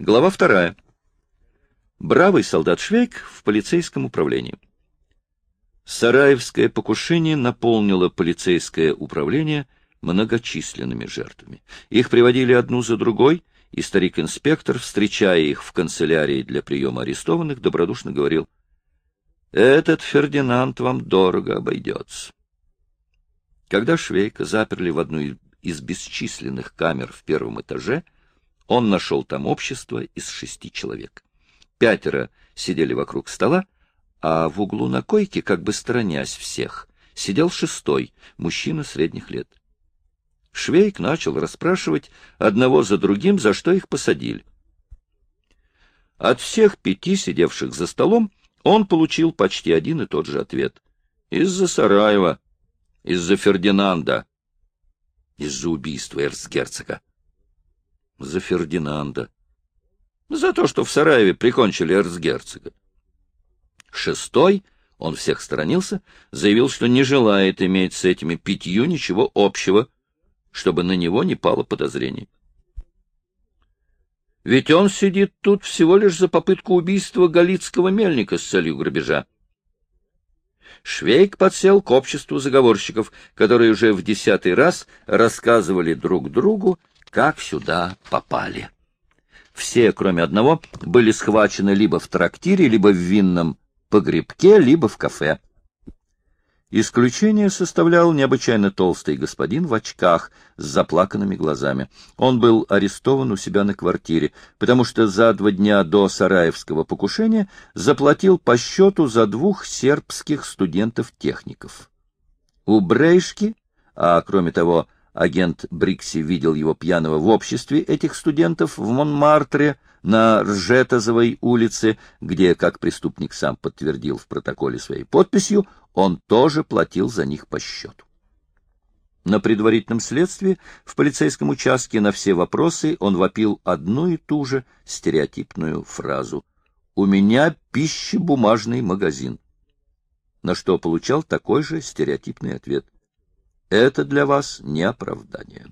Глава вторая. Бравый солдат Швейк в полицейском управлении. Сараевское покушение наполнило полицейское управление многочисленными жертвами. Их приводили одну за другой, и старик-инспектор, встречая их в канцелярии для приема арестованных, добродушно говорил, «Этот Фердинанд вам дорого обойдется». Когда Швейка заперли в одну из бесчисленных камер в первом этаже, он нашел там общество из шести человек. Пятеро сидели вокруг стола, а в углу на койке, как бы сторонясь всех, сидел шестой, мужчина средних лет. Швейк начал расспрашивать одного за другим, за что их посадили. От всех пяти сидевших за столом он получил почти один и тот же ответ. Из-за Сараева, из-за Фердинанда, из-за убийства эрцгерцога за Фердинанда. За то, что в Сараеве прикончили эрцгерцога. Шестой, он всех сторонился, заявил, что не желает иметь с этими пятью ничего общего, чтобы на него не пало подозрений. Ведь он сидит тут всего лишь за попытку убийства галицкого мельника с целью грабежа. Швейк подсел к обществу заговорщиков, которые уже в десятый раз рассказывали друг другу как сюда попали. Все, кроме одного, были схвачены либо в трактире, либо в винном погребке, либо в кафе. Исключение составлял необычайно толстый господин в очках с заплаканными глазами. Он был арестован у себя на квартире, потому что за два дня до Сараевского покушения заплатил по счету за двух сербских студентов-техников. У Брейшки, а кроме того, Агент Брикси видел его пьяного в обществе этих студентов в Монмартре на Ржетозовой улице, где, как преступник сам подтвердил в протоколе своей подписью, он тоже платил за них по счету. На предварительном следствии в полицейском участке на все вопросы он вопил одну и ту же стереотипную фразу. «У меня пищебумажный магазин», на что получал такой же стереотипный ответ – это для вас не оправдание.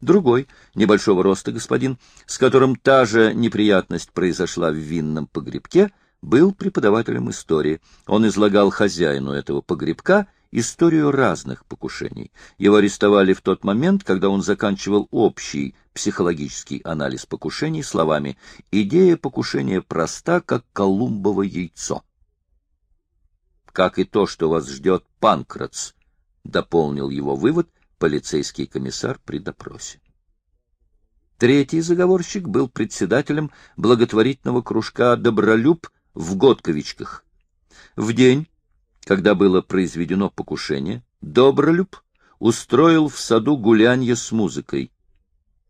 Другой, небольшого роста господин, с которым та же неприятность произошла в винном погребке, был преподавателем истории. Он излагал хозяину этого погребка историю разных покушений. Его арестовали в тот момент, когда он заканчивал общий психологический анализ покушений словами «Идея покушения проста, как колумбово яйцо». Как и то, что вас ждет Панкратс, — дополнил его вывод полицейский комиссар при допросе. Третий заговорщик был председателем благотворительного кружка «Добролюб» в Готковичках. В день, когда было произведено покушение, Добролюб устроил в саду гулянье с музыкой.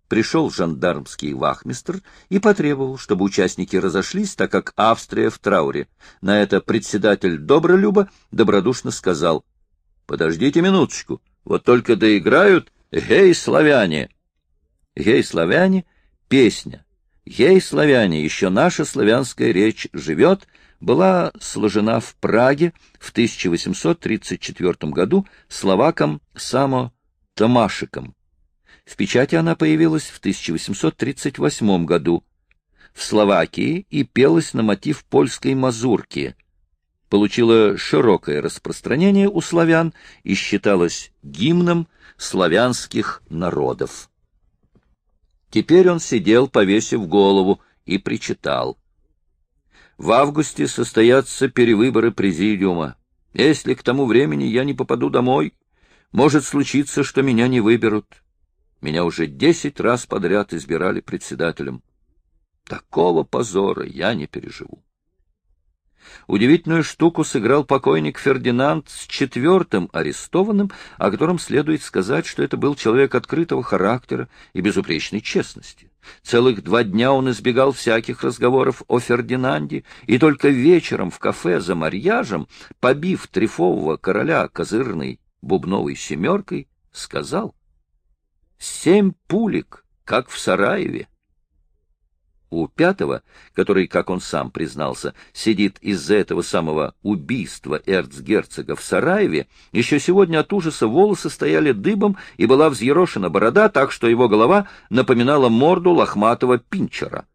Пришел жандармский вахмистр и потребовал, чтобы участники разошлись, так как Австрия в трауре. На это председатель Добролюба добродушно сказал, Подождите минуточку. Вот только доиграют «Гей, славяне!» «Гей, славяне» — песня. «Гей, славяне, еще наша славянская речь живет» была сложена в Праге в 1834 году словаком Само Томашиком. В печати она появилась в 1838 году в Словакии и пелась на мотив польской мазурки — получила широкое распространение у славян и считалась гимном славянских народов. Теперь он сидел, повесив голову, и причитал. В августе состоятся перевыборы президиума. Если к тому времени я не попаду домой, может случиться, что меня не выберут. Меня уже десять раз подряд избирали председателем. Такого позора я не переживу. Удивительную штуку сыграл покойник Фердинанд с четвертым арестованным, о котором следует сказать, что это был человек открытого характера и безупречной честности. Целых два дня он избегал всяких разговоров о Фердинанде, и только вечером в кафе за марьяжем, побив трефового короля козырной бубновой семеркой, сказал «Семь пулек, как в Сараеве». У пятого, который, как он сам признался, сидит из-за этого самого убийства эрцгерцога в Сараеве, еще сегодня от ужаса волосы стояли дыбом и была взъерошена борода, так что его голова напоминала морду лохматого пинчера.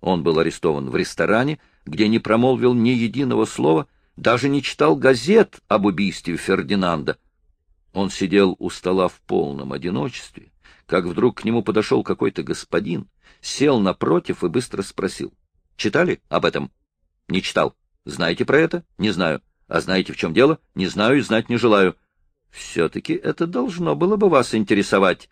Он был арестован в ресторане, где не промолвил ни единого слова, даже не читал газет об убийстве Фердинанда. Он сидел у стола в полном одиночестве, как вдруг к нему подошел какой-то господин, сел напротив и быстро спросил. — Читали об этом? — Не читал. — Знаете про это? — Не знаю. — А знаете, в чем дело? — Не знаю и знать не желаю. — Все-таки это должно было бы вас интересовать.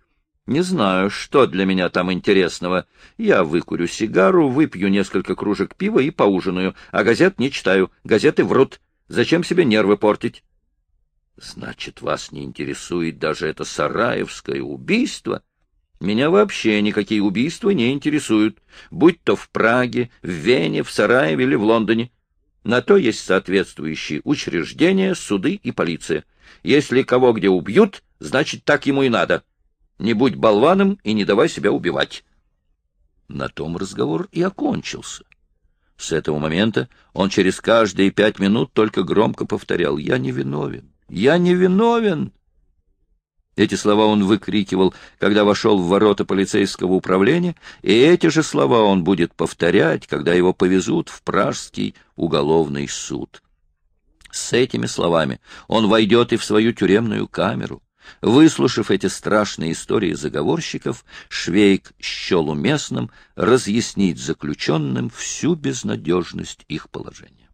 Не знаю, что для меня там интересного. Я выкурю сигару, выпью несколько кружек пива и поужинаю, а газет не читаю. Газеты врут. Зачем себе нервы портить? Значит, вас не интересует даже это сараевское убийство? Меня вообще никакие убийства не интересуют, будь то в Праге, в Вене, в Сараеве или в Лондоне. На то есть соответствующие учреждения, суды и полиция. Если кого где убьют, значит, так ему и надо. Не будь болваном и не давай себя убивать. На том разговор и окончился. С этого момента он через каждые пять минут только громко повторял «Я не виновен! Я не виновен!» Эти слова он выкрикивал, когда вошел в ворота полицейского управления, и эти же слова он будет повторять, когда его повезут в Пражский уголовный суд. С этими словами он войдет и в свою тюремную камеру, Выслушав эти страшные истории заговорщиков, Швейк счел уместным разъяснить заключенным всю безнадежность их положения.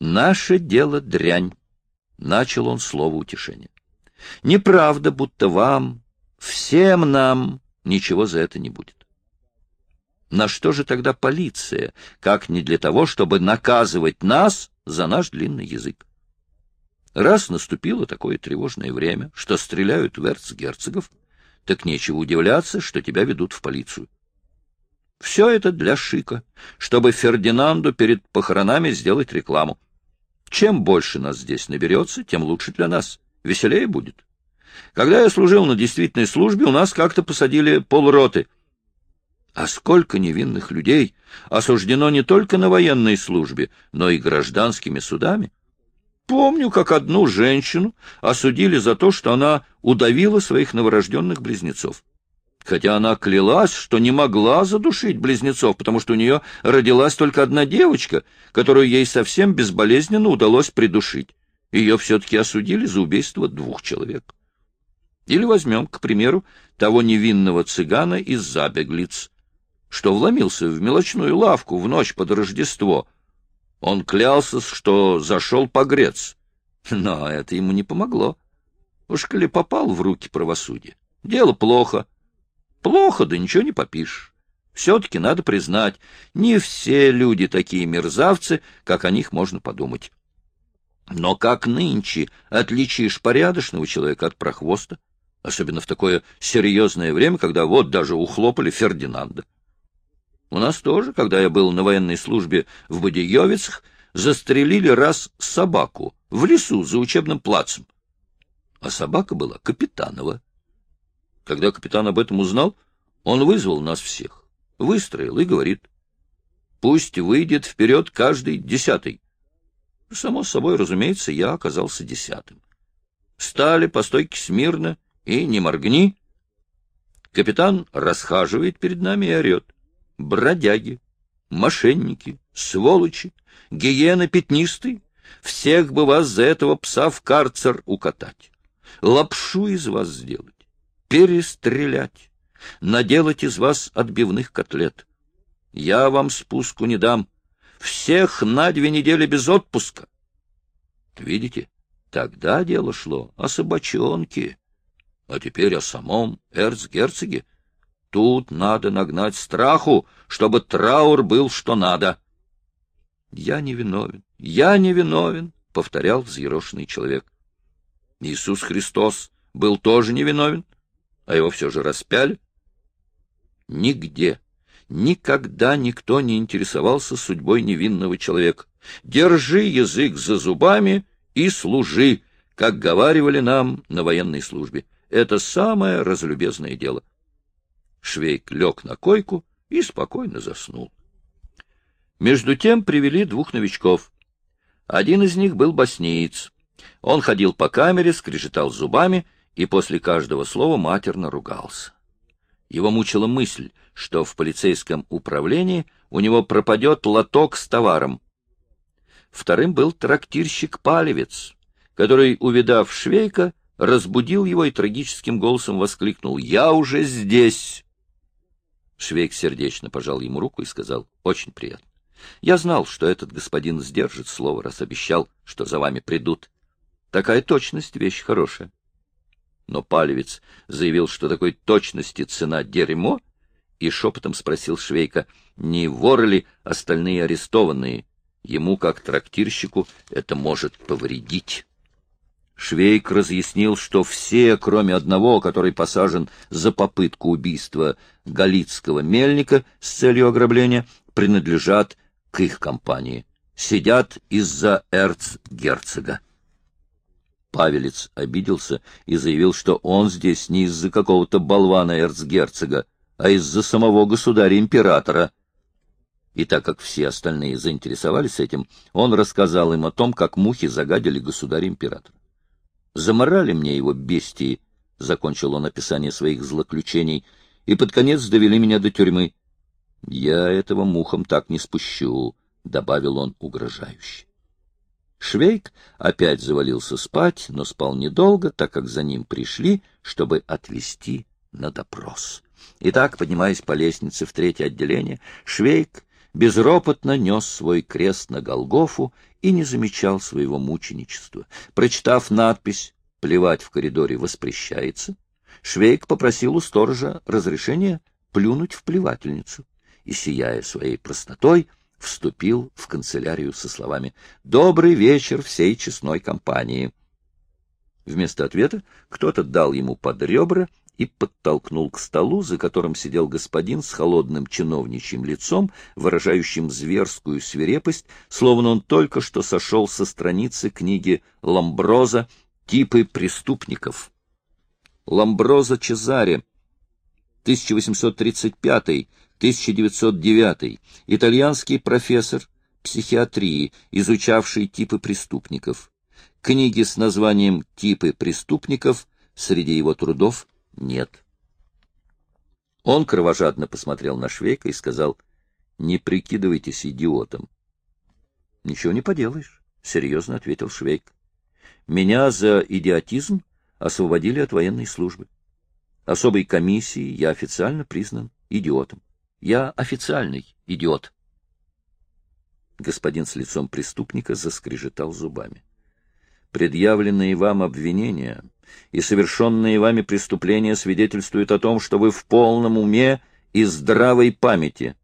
«Наше дело дрянь», — начал он слово утешения. «Неправда, будто вам, всем нам, ничего за это не будет. На что же тогда полиция, как не для того, чтобы наказывать нас за наш длинный язык? Раз наступило такое тревожное время, что стреляют в эрцгерцогов, так нечего удивляться, что тебя ведут в полицию. Все это для шика, чтобы Фердинанду перед похоронами сделать рекламу. Чем больше нас здесь наберется, тем лучше для нас. Веселее будет. Когда я служил на действительной службе, у нас как-то посадили полроты. А сколько невинных людей осуждено не только на военной службе, но и гражданскими судами. Помню, как одну женщину осудили за то, что она удавила своих новорожденных близнецов. Хотя она клялась, что не могла задушить близнецов, потому что у нее родилась только одна девочка, которую ей совсем безболезненно удалось придушить. Ее все-таки осудили за убийство двух человек. Или возьмем, к примеру, того невинного цыгана из Забеглиц, что вломился в мелочную лавку в ночь под Рождество — он клялся, что зашел погрец. Но это ему не помогло. Уж коли попал в руки правосудия, дело плохо. Плохо, да ничего не попишешь. Все-таки надо признать, не все люди такие мерзавцы, как о них можно подумать. Но как нынче отличишь порядочного человека от прохвоста, особенно в такое серьезное время, когда вот даже ухлопали Фердинанда? У нас тоже, когда я был на военной службе в Бодиевицах, застрелили раз собаку в лесу за учебным плацем. А собака была Капитанова. Когда капитан об этом узнал, он вызвал нас всех, выстроил и говорит, пусть выйдет вперед каждый десятый. Само собой, разумеется, я оказался десятым. Стали по стойке смирно и не моргни. Капитан расхаживает перед нами и орет бродяги, мошенники, сволочи, гиены пятнистые, всех бы вас за этого пса в карцер укатать, лапшу из вас сделать, перестрелять, наделать из вас отбивных котлет. Я вам спуску не дам, всех на две недели без отпуска. Видите, тогда дело шло о собачонке, а теперь о самом эрцгерцоге, Тут надо нагнать страху, чтобы траур был что надо. — Я не виновен, я не виновен, — повторял взъерошенный человек. Иисус Христос был тоже невиновен, а его все же распяли. Нигде, никогда никто не интересовался судьбой невинного человека. Держи язык за зубами и служи, как говаривали нам на военной службе. Это самое разлюбезное дело. — Швейк лег на койку и спокойно заснул. Между тем привели двух новичков. Один из них был боснеец. Он ходил по камере, скрежетал зубами и после каждого слова матерно ругался. Его мучила мысль, что в полицейском управлении у него пропадет лоток с товаром. Вторым был трактирщик Палевец, который, увидав Швейка, разбудил его и трагическим голосом воскликнул «Я уже здесь!». Швейк сердечно пожал ему руку и сказал «Очень приятно. Я знал, что этот господин сдержит слово, раз обещал, что за вами придут. Такая точность — вещь хорошая». Но Палевец заявил, что такой точности цена дерьмо, и шепотом спросил Швейка, не воры ли остальные арестованные. Ему, как трактирщику, это может повредить. Швейк разъяснил, что все, кроме одного, который посажен за попытку убийства галицкого мельника с целью ограбления, принадлежат к их компании, сидят из-за эрцгерцога. Павелец обиделся и заявил, что он здесь не из-за какого-то болвана эрцгерцога, а из-за самого государя-императора. И так как все остальные заинтересовались этим, он рассказал им о том, как мухи загадили государя-императора. Заморали мне его бестии, — закончил он описание своих злоключений, — и под конец довели меня до тюрьмы. Я этого мухам так не спущу, — добавил он угрожающе. Швейк опять завалился спать, но спал недолго, так как за ним пришли, чтобы отвезти на допрос. Итак, поднимаясь по лестнице в третье отделение, Швейк безропотно нес свой крест на Голгофу и не замечал своего мученичества. Прочитав надпись «Плевать в коридоре воспрещается», Швейк попросил у сторожа разрешения плюнуть в плевательницу и, сияя своей простотой, вступил в канцелярию со словами «Добрый вечер всей честной компании». Вместо ответа кто-то дал ему под ребра и подтолкнул к столу, за которым сидел господин с холодным чиновничьим лицом, выражающим зверскую свирепость, словно он только что сошел со страницы книги Ламброза «Типы преступников». Ламброза Чезаре, 1835-1909, итальянский профессор психиатрии, изучавший типы преступников. Книги с названием «Типы преступников» среди его трудов нет. Он кровожадно посмотрел на Швейка и сказал, «Не прикидывайтесь идиотом». «Ничего не поделаешь», — серьезно ответил Швейк. «Меня за идиотизм освободили от военной службы. Особой комиссией я официально признан идиотом. Я официальный идиот». Господин с лицом преступника заскрежетал зубами. «Предъявленные вам обвинения и совершенные вами преступления свидетельствуют о том, что вы в полном уме и здравой памяти.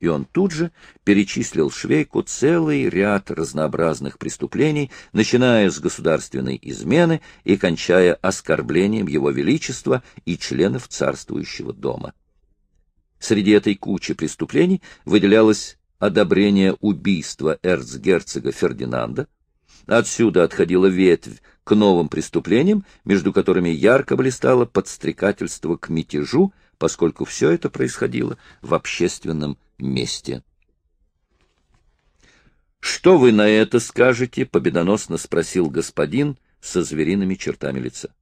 И он тут же перечислил Швейку целый ряд разнообразных преступлений, начиная с государственной измены и кончая оскорблением Его Величества и членов царствующего дома. Среди этой кучи преступлений выделялось одобрение убийства эрцгерцога Фердинанда, Отсюда отходила ветвь к новым преступлениям, между которыми ярко блистало подстрекательство к мятежу, поскольку все это происходило в общественном месте. «Что вы на это скажете?» — победоносно спросил господин со звериными чертами лица.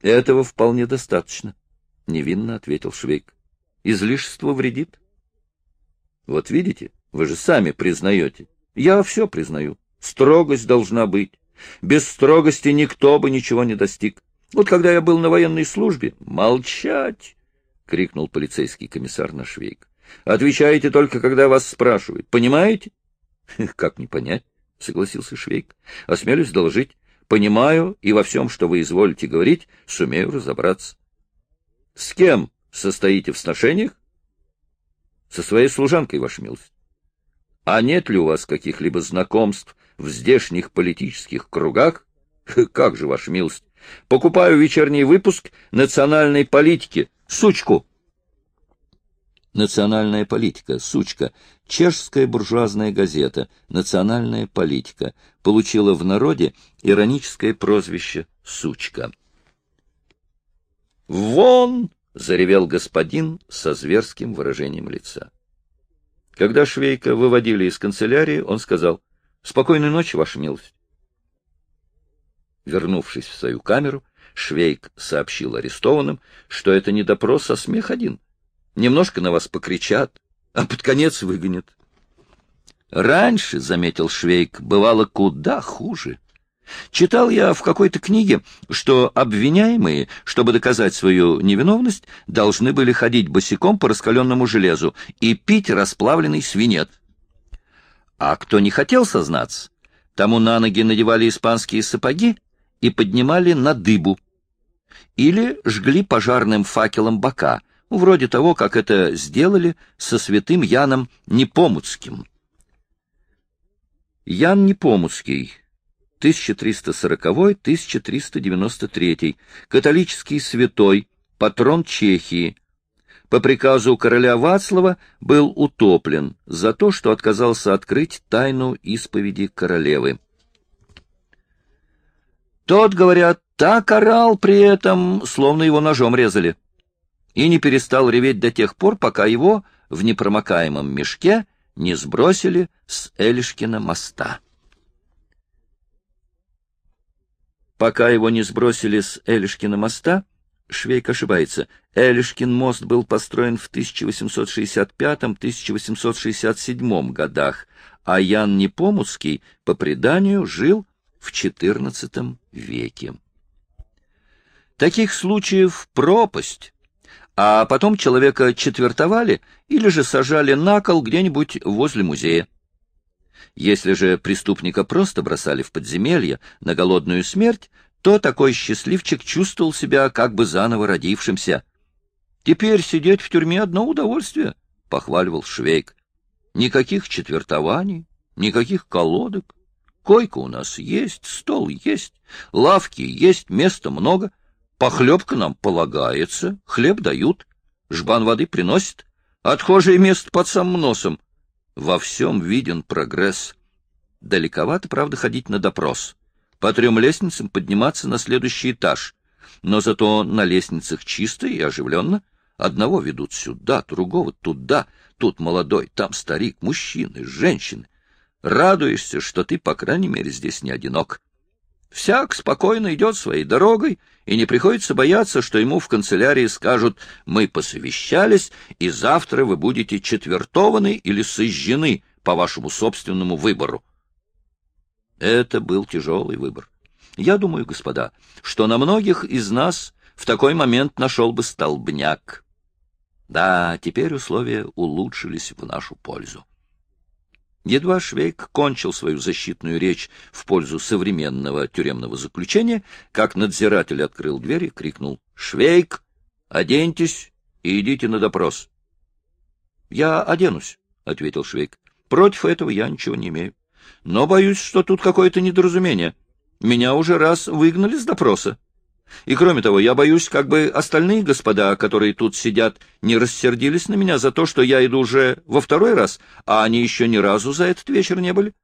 «Этого вполне достаточно», — невинно ответил Швейк. «Излишество вредит». «Вот видите, вы же сами признаете. Я все признаю. Строгость должна быть. Без строгости никто бы ничего не достиг. Вот когда я был на военной службе... Молчать! — крикнул полицейский комиссар на швейк. — Отвечаете только, когда вас спрашивают. Понимаете? — Как не понять? — согласился Швейк. — Осмелюсь доложить. Понимаю, и во всем, что вы изволите говорить, сумею разобраться. — С кем состоите в сношениях? — Со своей служанкой, ваша милость. — А нет ли у вас каких-либо знакомств в здешних политических кругах? Как же, ваша милость, покупаю вечерний выпуск национальной политики. Сучку! Национальная политика, сучка, чешская буржуазная газета, национальная политика, получила в народе ироническое прозвище «сучка». «Вон!» — заревел господин со зверским выражением лица. Когда Швейка выводили из канцелярии, он сказал, Спокойной ночи, ваша милость. Вернувшись в свою камеру, Швейк сообщил арестованным, что это не допрос, а смех один. Немножко на вас покричат, а под конец выгонят. Раньше, — заметил Швейк, — бывало куда хуже. Читал я в какой-то книге, что обвиняемые, чтобы доказать свою невиновность, должны были ходить босиком по раскаленному железу и пить расплавленный свинец. А кто не хотел сознаться, тому на ноги надевали испанские сапоги и поднимали на дыбу. Или жгли пожарным факелом бока, вроде того, как это сделали со святым Яном Непомуцким. Ян Непомуцкий, 1340-1393, католический святой, патрон Чехии, по приказу короля Вацлава был утоплен за то, что отказался открыть тайну исповеди королевы. Тот, говорят, так орал при этом, словно его ножом резали, и не перестал реветь до тех пор, пока его в непромокаемом мешке не сбросили с Элишкина моста. Пока его не сбросили с Элишкина моста, Швейк ошибается. Элишкин мост был построен в 1865-1867 годах, а Ян Непомуцкий, по преданию, жил в XIV веке. Таких случаев пропасть, а потом человека четвертовали или же сажали на кол где-нибудь возле музея. Если же преступника просто бросали в подземелье на голодную смерть, то такой счастливчик чувствовал себя как бы заново родившимся. «Теперь сидеть в тюрьме — одно удовольствие», — похваливал Швейк. «Никаких четвертований, никаких колодок. Койка у нас есть, стол есть, лавки есть, места много, похлебка нам полагается, хлеб дают, жбан воды приносит, отхожее место под самым носом. Во всем виден прогресс. Далековато, правда, ходить на допрос. По трем лестницам подниматься на следующий этаж. Но зато на лестницах чисто и оживленно. Одного ведут сюда, другого туда. Тут молодой, там старик, мужчины, женщины. Радуешься, что ты, по крайней мере, здесь не одинок. Всяк спокойно идет своей дорогой, и не приходится бояться, что ему в канцелярии скажут «Мы посовещались, и завтра вы будете четвертованы или сожжены по вашему собственному выбору». Это был тяжелый выбор. Я думаю, господа, что на многих из нас в такой момент нашел бы столбняк. Да, теперь условия улучшились в нашу пользу. Едва Швейк кончил свою защитную речь в пользу современного тюремного заключения, как надзиратель открыл дверь и крикнул «Швейк, оденьтесь и идите на допрос». «Я оденусь», — ответил Швейк. «Против этого я ничего не имею. Но боюсь, что тут какое-то недоразумение. Меня уже раз выгнали с допроса. И кроме того, я боюсь, как бы остальные господа, которые тут сидят, не рассердились на меня за то, что я иду уже во второй раз, а они еще ни разу за этот вечер не были.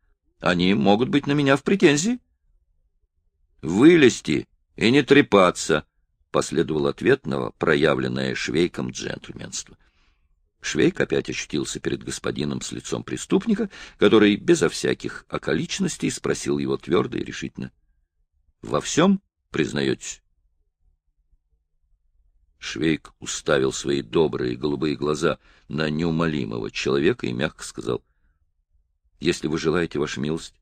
Они могут быть на меня в претензии. «Вылезти и не трепаться», — последовал ответ на проявленное швейком джентльменство. Швейк опять ощутился перед господином с лицом преступника, который безо всяких околичностей спросил его твердо и решительно. — Во всем признаетесь? Швейк уставил свои добрые голубые глаза на неумолимого человека и мягко сказал, — Если вы желаете, ваша милость,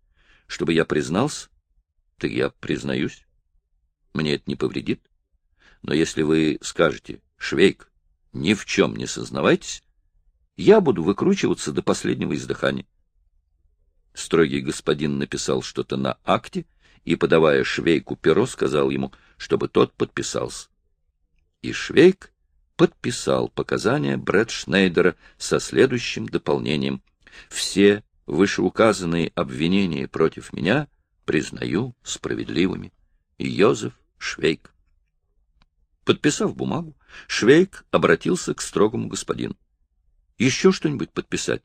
чтобы я признался, так я признаюсь. Мне это не повредит. Но если вы скажете, Швейк, ни в чем не сознавайтесь, я буду выкручиваться до последнего издыхания. Строгий господин написал что-то на акте и, подавая Швейку перо, сказал ему, чтобы тот подписался и Швейк подписал показания Брэд Шнейдера со следующим дополнением. Все вышеуказанные обвинения против меня признаю справедливыми. Йозеф Швейк. Подписав бумагу, Швейк обратился к строгому господину. — Еще что-нибудь подписать?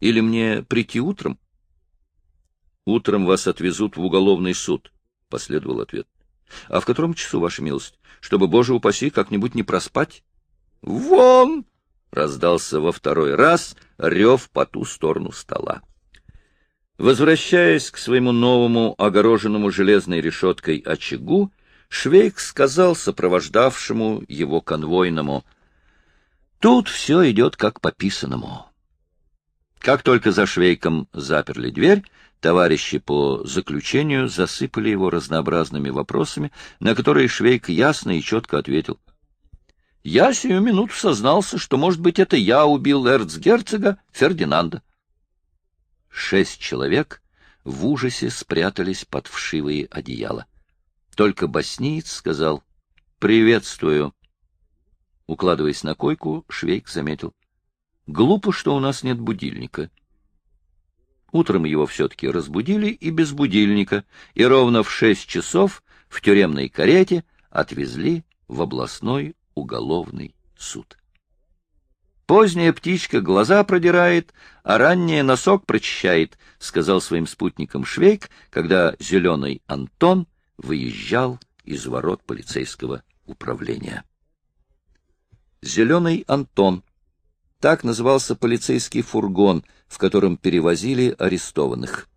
Или мне прийти утром? — Утром вас отвезут в уголовный суд, — последовал ответ. — А в котором часу, ваша милость? Чтобы, боже упаси, как-нибудь не проспать? — Вон! — раздался во второй раз рев по ту сторону стола. Возвращаясь к своему новому, огороженному железной решеткой очагу, Швейк сказал сопровождавшему его конвойному, «Тут все идет как по писанному». Как только за Швейком заперли дверь, товарищи по заключению засыпали его разнообразными вопросами, на которые Швейк ясно и четко ответил. «Я сию минуту сознался, что, может быть, это я убил эрцгерцога Фердинанда». Шесть человек в ужасе спрятались под вшивые одеяла. Только босниец сказал «Приветствую». Укладываясь на койку, Швейк заметил. Глупо, что у нас нет будильника. Утром его все-таки разбудили и без будильника, и ровно в шесть часов в тюремной карете отвезли в областной уголовный суд. Поздняя птичка глаза продирает, а ранняя носок прочищает, — сказал своим спутникам Швейк, когда зеленый Антон выезжал из ворот полицейского управления. Зеленый Антон так назывался полицейский фургон, в котором перевозили арестованных.